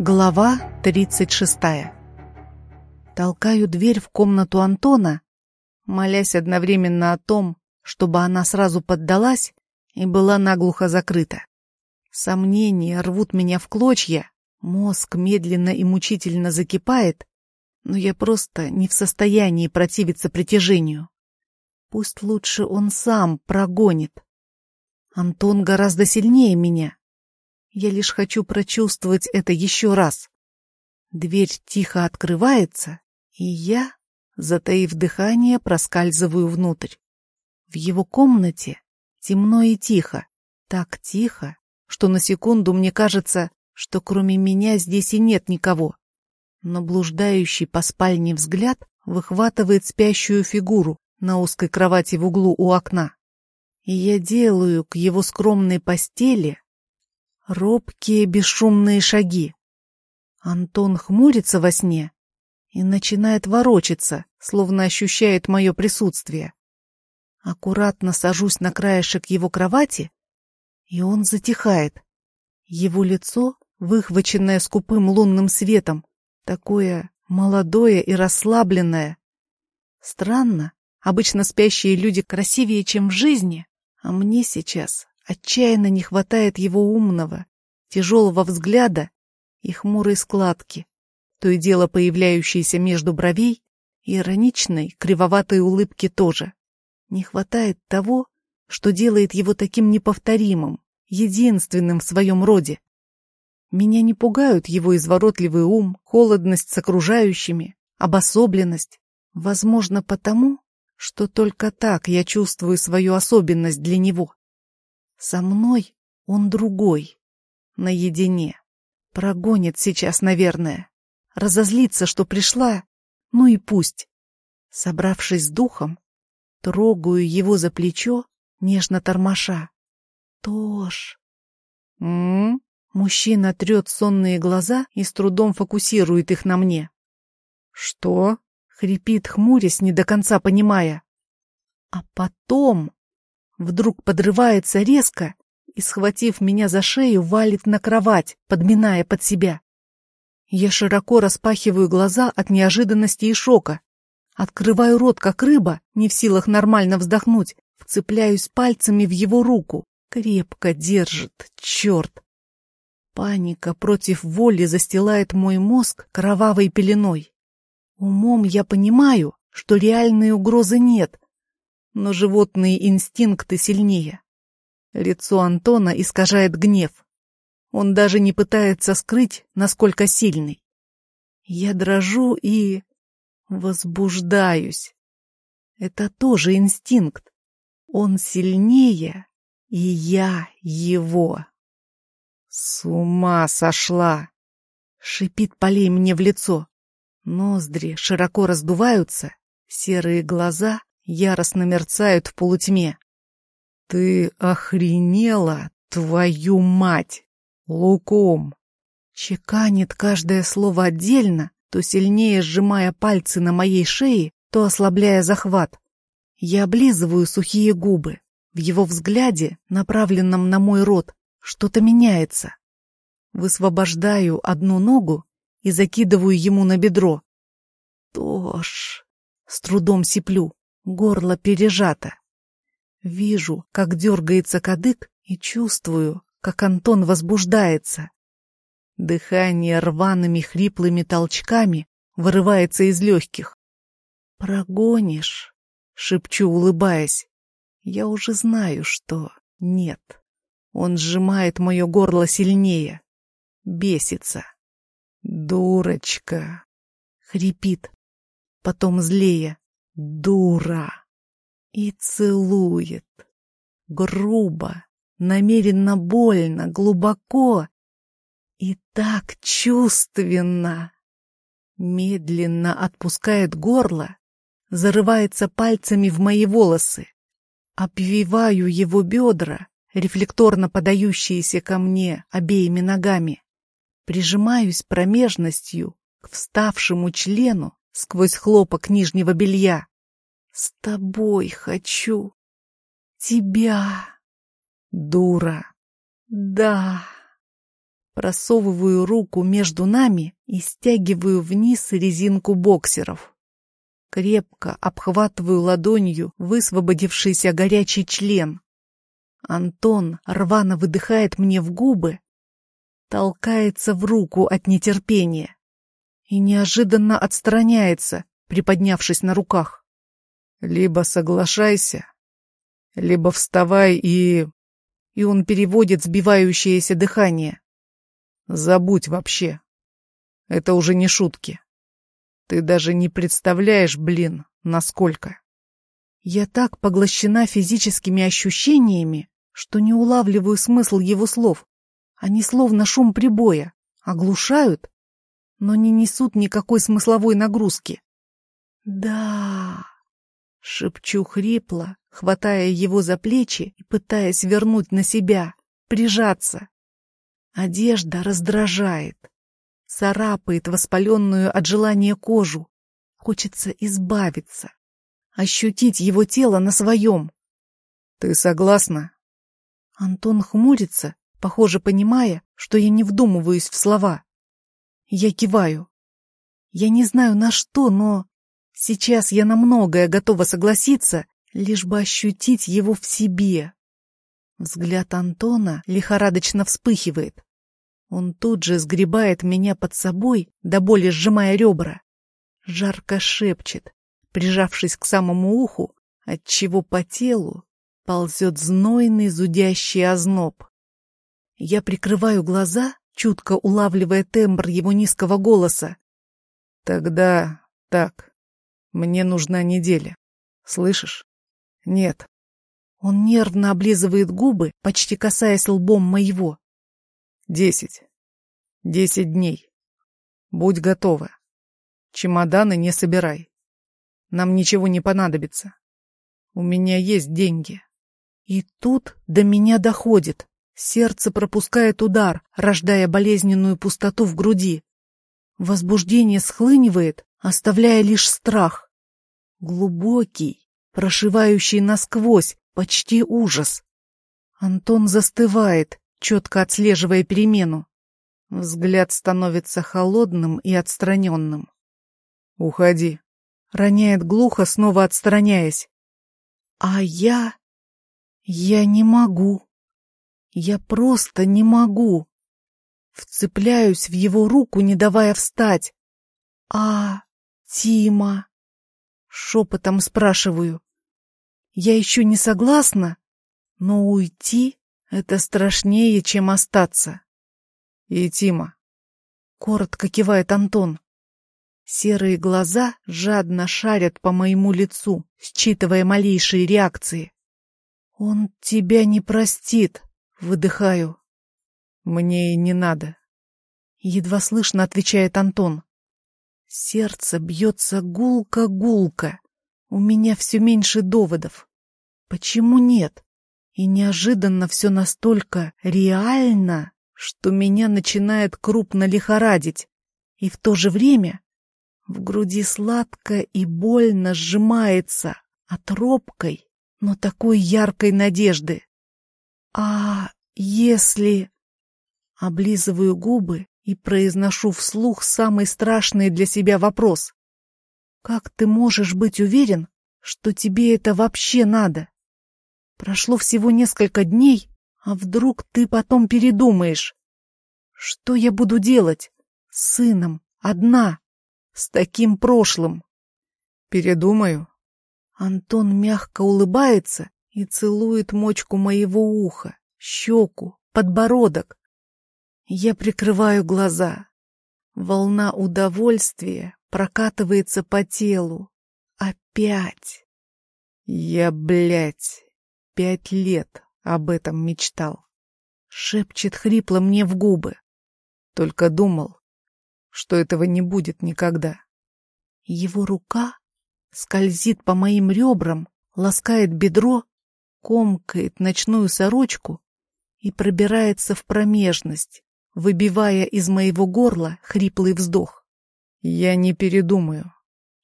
Глава 36. Толкаю дверь в комнату Антона, молясь одновременно о том, чтобы она сразу поддалась и была наглухо закрыта. Сомнения рвут меня в клочья, мозг медленно и мучительно закипает, но я просто не в состоянии противиться притяжению. Пусть лучше он сам прогонит. Антон гораздо сильнее меня, я лишь хочу прочувствовать это еще раз. Дверь тихо открывается, и я, затаив дыхание, проскальзываю внутрь. В его комнате темно и тихо, так тихо, что на секунду мне кажется, что кроме меня здесь и нет никого. Но блуждающий по спальне взгляд выхватывает спящую фигуру на узкой кровати в углу у окна. И я делаю к его скромной постели Робкие бесшумные шаги. Антон хмурится во сне и начинает ворочаться, словно ощущает мое присутствие. Аккуратно сажусь на краешек его кровати, и он затихает. Его лицо, выхваченное скупым лунным светом, такое молодое и расслабленное. Странно, обычно спящие люди красивее, чем в жизни, а мне сейчас Отчаянно не хватает его умного, тяжелого взгляда и хмурой складки, то и дело появляющейся между бровей, и ироничной, кривоватой улыбки тоже. Не хватает того, что делает его таким неповторимым, единственным в своем роде. Меня не пугают его изворотливый ум, холодность с окружающими, обособленность. Возможно, потому, что только так я чувствую свою особенность для него. Со мной он другой, наедине. Прогонит сейчас, наверное. Разозлится, что пришла. Ну и пусть. Собравшись с духом, трогаю его за плечо, нежно тормоша. Тош. М, -м, Мужчина трет сонные глаза и с трудом фокусирует их на мне. Что? Хрипит, хмурясь, не до конца понимая. А потом Вдруг подрывается резко и, схватив меня за шею, валит на кровать, подминая под себя. Я широко распахиваю глаза от неожиданности и шока. Открываю рот, как рыба, не в силах нормально вздохнуть, вцепляюсь пальцами в его руку. Крепко держит, черт. Паника против воли застилает мой мозг кровавой пеленой. Умом я понимаю, что реальной угрозы нет, но животные инстинкты сильнее. Лицо Антона искажает гнев. Он даже не пытается скрыть, насколько сильный. Я дрожу и... возбуждаюсь. Это тоже инстинкт. Он сильнее, и я его. С ума сошла! Шипит полей мне в лицо. Ноздри широко раздуваются, серые глаза яростно мерцают в полутьме. «Ты охренела, твою мать! Луком!» Чеканит каждое слово отдельно, то сильнее сжимая пальцы на моей шее, то ослабляя захват. Я облизываю сухие губы. В его взгляде, направленном на мой рот, что-то меняется. Высвобождаю одну ногу и закидываю ему на бедро. Тош! С трудом сиплю. Горло пережато. Вижу, как дергается кадык, и чувствую, как Антон возбуждается. Дыхание рваными хриплыми толчками вырывается из легких. «Прогонишь?» — шепчу, улыбаясь. «Я уже знаю, что нет. Он сжимает мое горло сильнее. Бесится. «Дурочка!» — хрипит. Потом злее. Дура! И целует. Грубо, намеренно больно, глубоко и так чувственно. Медленно отпускает горло, зарывается пальцами в мои волосы. Обвиваю его бедра, рефлекторно подающиеся ко мне обеими ногами. Прижимаюсь промежностью к вставшему члену сквозь хлопок нижнего белья. С тобой хочу. Тебя. Дура. Да. Просовываю руку между нами и стягиваю вниз резинку боксеров. Крепко обхватываю ладонью высвободившийся горячий член. Антон рвано выдыхает мне в губы, толкается в руку от нетерпения и неожиданно отстраняется, приподнявшись на руках. Либо соглашайся, либо вставай и... И он переводит сбивающееся дыхание. Забудь вообще. Это уже не шутки. Ты даже не представляешь, блин, насколько. Я так поглощена физическими ощущениями, что не улавливаю смысл его слов. Они словно шум прибоя, оглушают, но не несут никакой смысловой нагрузки. «Да...» — шепчу хрипло, хватая его за плечи и пытаясь вернуть на себя, прижаться. Одежда раздражает, царапает воспаленную от желания кожу. Хочется избавиться, ощутить его тело на своем. «Ты согласна?» Антон хмурится, похоже, понимая, что я не вдумываюсь в слова. Я киваю. Я не знаю на что, но сейчас я на многое готова согласиться, лишь бы ощутить его в себе. Взгляд Антона лихорадочно вспыхивает. Он тут же сгребает меня под собой, до боли сжимая ребра. Жарко шепчет, прижавшись к самому уху, отчего по телу ползет знойный зудящий озноб. Я прикрываю глаза, чутко улавливая тембр его низкого голоса. «Тогда так. Мне нужна неделя. Слышишь? Нет». Он нервно облизывает губы, почти касаясь лбом моего. Десять. Десять дней. Будь готова. Чемоданы не собирай. Нам ничего не понадобится. У меня есть деньги. И тут до меня доходит. Сердце пропускает удар, рождая болезненную пустоту в груди. Возбуждение схлынивает, оставляя лишь страх. Глубокий, прошивающий насквозь, почти ужас. Антон застывает, четко отслеживая перемену. Взгляд становится холодным и отстраненным. «Уходи», — роняет глухо, снова отстраняясь. «А я... я не могу. Я просто не могу». Вцепляюсь в его руку, не давая встать. «А, Тима?» Шепотом спрашиваю. «Я еще не согласна, но уйти это страшнее, чем остаться. И Тима. Коротко кивает Антон. Серые глаза жадно шарят по моему лицу, считывая малейшие реакции. «Он тебя не простит», — выдыхаю. «Мне и не надо», — едва слышно отвечает Антон. Сердце бьется гулко-гулко. У меня все меньше доводов. Почему нет? И неожиданно все настолько реально, что меня начинает крупно лихорадить. И в то же время в груди сладко и больно сжимается от робкой, но такой яркой надежды. А если... Облизываю губы и произношу вслух самый страшный для себя вопрос. Как ты можешь быть уверен, что тебе это вообще надо? Прошло всего несколько дней, а вдруг ты потом передумаешь? Что я буду делать? С сыном, одна, с таким прошлым. Передумаю. Антон мягко улыбается и целует мочку моего уха, щеку, подбородок. Я прикрываю глаза. Волна удовольствия прокатывается по телу. Опять. Я, блядь, Пять лет об этом мечтал. Шепчет хрипло мне в губы. Только думал, что этого не будет никогда. Его рука скользит по моим ребрам, ласкает бедро, комкает ночную сорочку и пробирается в промежность, выбивая из моего горла хриплый вздох. Я не передумаю.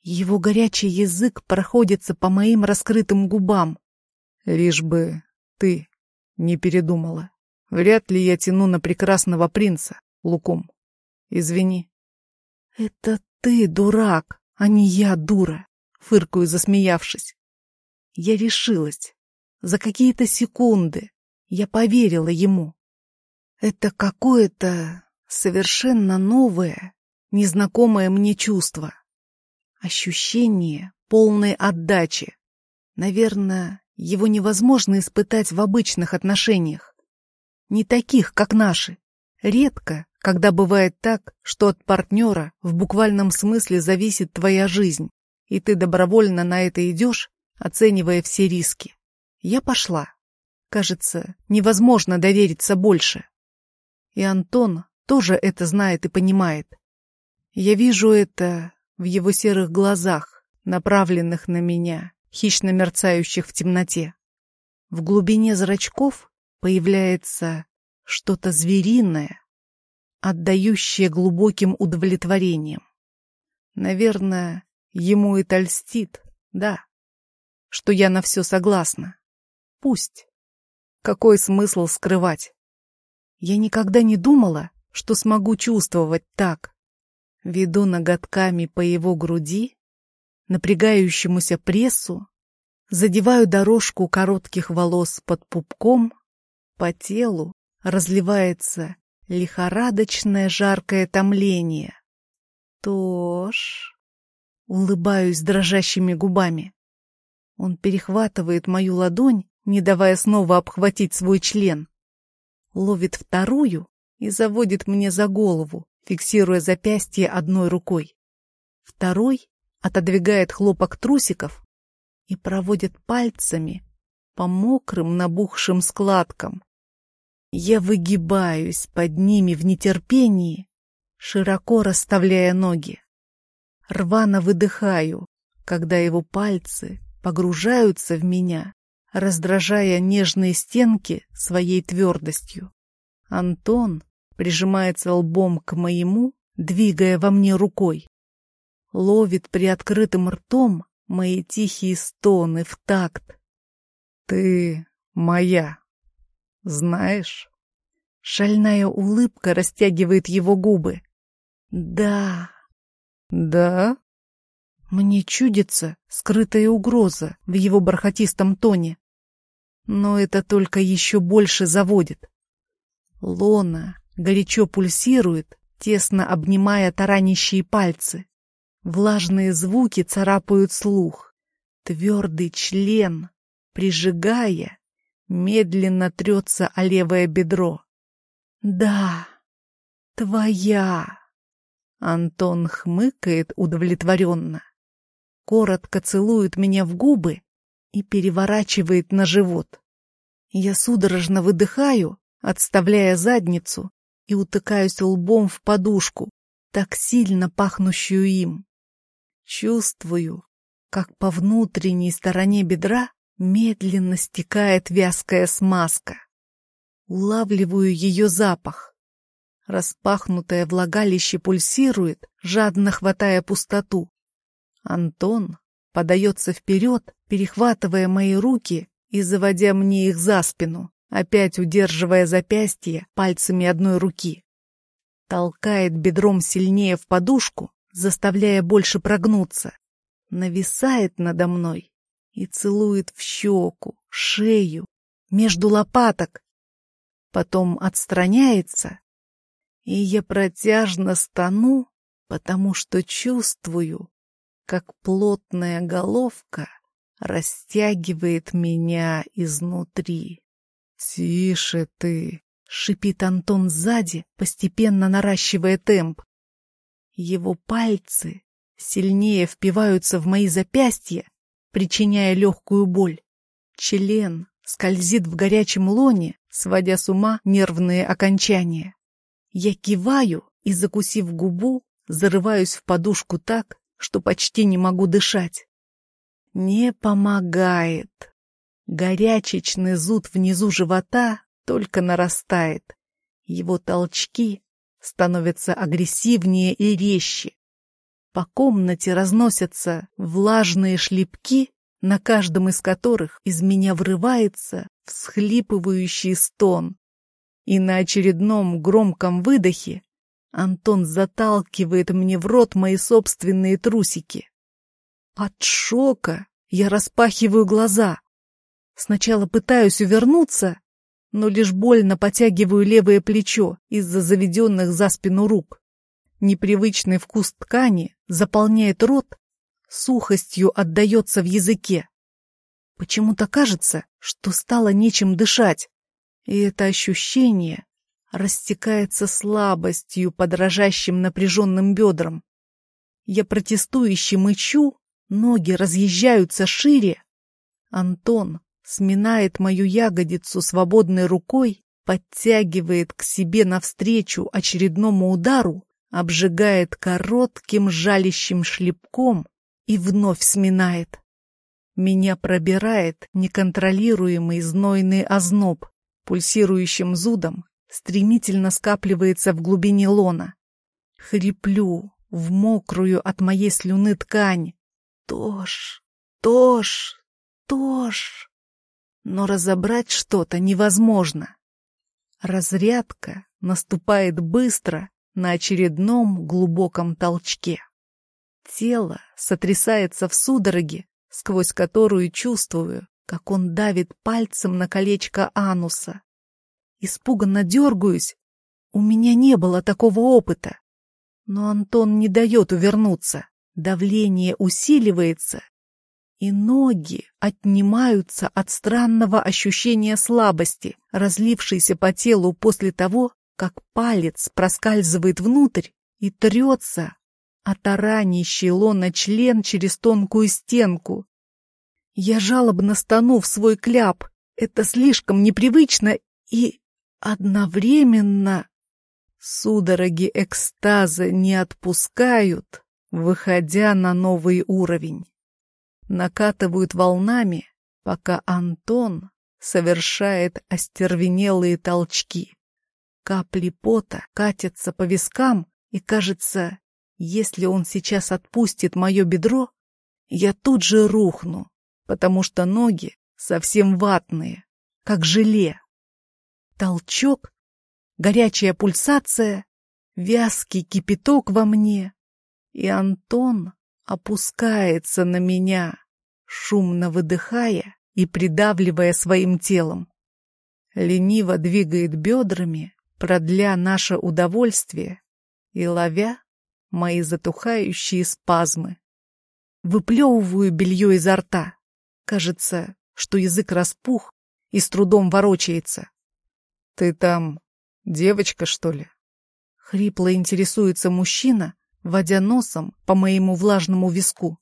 Его горячий язык проходится по моим раскрытым губам, Лишь бы ты не передумала. Вряд ли я тяну на прекрасного принца, Лукум. Извини. Это ты, дурак, а не я, дура, фыркаю, засмеявшись. Я решилась. За какие-то секунды я поверила ему. Это какое-то совершенно новое, незнакомое мне чувство. Ощущение полной отдачи. Наверное, его невозможно испытать в обычных отношениях. Не таких, как наши. Редко, когда бывает так, что от партнера в буквальном смысле зависит твоя жизнь, и ты добровольно на это идешь, оценивая все риски. Я пошла. Кажется, невозможно довериться больше. И Антон тоже это знает и понимает. Я вижу это в его серых глазах, направленных на меня, хищно мерцающих в темноте. В глубине зрачков появляется что-то звериное, отдающее глубоким удовлетворением. Наверное, ему это льстит, да, что я на все согласна. Пусть. Какой смысл скрывать? Я никогда не думала, что смогу чувствовать так. Веду ноготками по его груди, напрягающемуся прессу, задеваю дорожку коротких волос под пупком, по телу разливается лихорадочное жаркое томление. Тош... Улыбаюсь дрожащими губами. Он перехватывает мою ладонь, не давая снова обхватить свой член. Ловит вторую и заводит мне за голову, фиксируя запястье одной рукой. Второй отодвигает хлопок трусиков и проводит пальцами по мокрым набухшим складкам. Я выгибаюсь под ними в нетерпении, широко расставляя ноги. Рвано выдыхаю, когда его пальцы погружаются в меня, раздражая нежные стенки своей твердостью. Антон прижимается лбом к моему, двигая во мне рукой. Ловит приоткрытым ртом мои тихие стоны в такт. «Ты моя, знаешь?» Шальная улыбка растягивает его губы. «Да». «Да?» Мне чудится скрытая угроза в его бархатистом тоне. Но это только еще больше заводит. Лона горячо пульсирует, тесно обнимая таранящие пальцы. Влажные звуки царапают слух. Твердый член, прижигая, медленно трется о левое бедро. «Да, твоя!» Антон хмыкает удовлетворенно. Коротко целует меня в губы и переворачивает на живот. Я судорожно выдыхаю, отставляя задницу, и утыкаюсь лбом в подушку, так сильно пахнущую им. Чувствую, как по внутренней стороне бедра медленно стекает вязкая смазка. Улавливаю ее запах. Распахнутое влагалище пульсирует, жадно хватая пустоту. Антон подается вперед, перехватывая мои руки и заводя мне их за спину опять удерживая запястье пальцами одной руки. Толкает бедром сильнее в подушку, заставляя больше прогнуться. Нависает надо мной и целует в щеку, шею, между лопаток. Потом отстраняется, и я протяжно стану, потому что чувствую, как плотная головка растягивает меня изнутри. «Тише ты!» — шипит Антон сзади, постепенно наращивая темп. Его пальцы сильнее впиваются в мои запястья, причиняя легкую боль. Член скользит в горячем лоне, сводя с ума нервные окончания. Я киваю и, закусив губу, зарываюсь в подушку так, что почти не могу дышать. Не помогает. Горячечный зуд внизу живота только нарастает. Его толчки становятся агрессивнее и резче. По комнате разносятся влажные шлепки, на каждом из которых из меня врывается всхлипывающий стон. И на очередном громком выдохе Антон заталкивает мне в рот мои собственные трусики. От шока я распахиваю глаза. Сначала пытаюсь увернуться, но лишь больно потягиваю левое плечо из-за заведенных за спину рук. Непривычный вкус ткани заполняет рот, сухостью отдается в языке. Почему-то кажется, что стало нечем дышать, и это ощущение растекается слабостью под дрожащим напряженным бедрам. Я протестующе мычу, ноги разъезжаются шире. Антон сминает мою ягодицу свободной рукой, подтягивает к себе навстречу очередному удару, обжигает коротким жалящим шлепком и вновь сминает. Меня пробирает неконтролируемый знойный озноб, пульсирующим зудом стремительно скапливается в глубине лона. Хриплю в мокрую от моей слюны ткань. Тож, тож, тож. Но разобрать что-то невозможно. Разрядка наступает быстро на очередном глубоком толчке. Тело сотрясается в судороге, сквозь которую чувствую, как он давит пальцем на колечко ануса. Испуганно дергаюсь. У меня не было такого опыта. Но Антон не дает увернуться. Давление усиливается, и ноги отнимаются от странного ощущения слабости, разлившейся по телу после того, как палец проскальзывает внутрь и трется а таранящий лона член через тонкую стенку. Я жалобно стану в свой кляп. Это слишком непривычно и одновременно... Судороги экстаза не отпускают, выходя на новый уровень. Накатывают волнами, пока Антон совершает остервенелые толчки. Капли пота катятся по вискам, и, кажется, если он сейчас отпустит мое бедро, я тут же рухну, потому что ноги совсем ватные, как желе. Толчок, горячая пульсация, вязкий кипяток во мне, и Антон опускается на меня, шумно выдыхая и придавливая своим телом. Лениво двигает бедрами, продля наше удовольствие и ловя мои затухающие спазмы. Выплевываю белье изо рта. Кажется, что язык распух и с трудом ворочается. «Ты там девочка, что ли?» Хрипло интересуется мужчина, водя носом по моему влажному виску.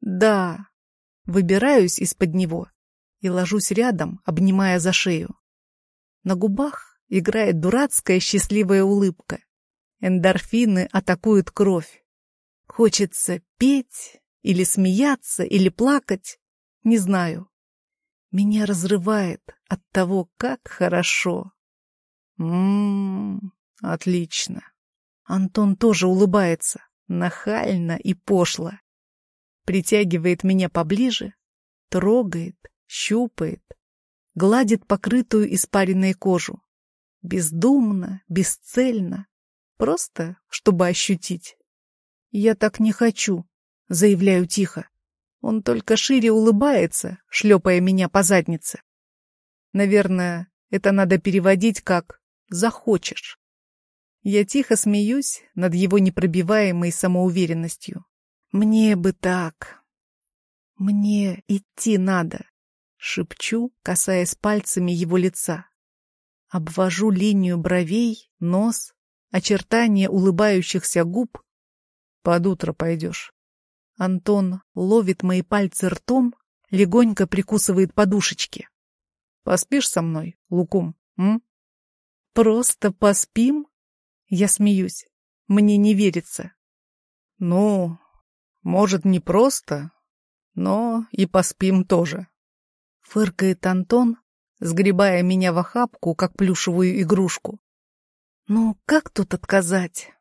«Да». Выбираюсь из-под него и ложусь рядом, обнимая за шею. На губах играет дурацкая счастливая улыбка. Эндорфины атакуют кровь. Хочется петь или смеяться, или плакать. Не знаю. Меня разрывает от того, как хорошо. Ммм, отлично. Антон тоже улыбается, нахально и пошло. Притягивает меня поближе, трогает, щупает, гладит покрытую испаренной кожу. Бездумно, бесцельно, Просто, чтобы ощутить. «Я так не хочу», — заявляю тихо. Он только шире улыбается, шлепая меня по заднице. Наверное, это надо переводить как «захочешь». Я тихо смеюсь над его непробиваемой самоуверенностью. Мне бы так. Мне идти надо, шепчу, касаясь пальцами его лица. Обвожу линию бровей, нос, очертания улыбающихся губ. Под утро пойдешь. Антон ловит мои пальцы ртом, легонько прикусывает подушечки. Поспишь со мной, Лукум, м? Просто поспим? Я смеюсь. Мне не верится. Ну, может, не просто, но и поспим тоже. Фыркает Антон, сгребая меня в охапку, как плюшевую игрушку. Ну, как тут отказать?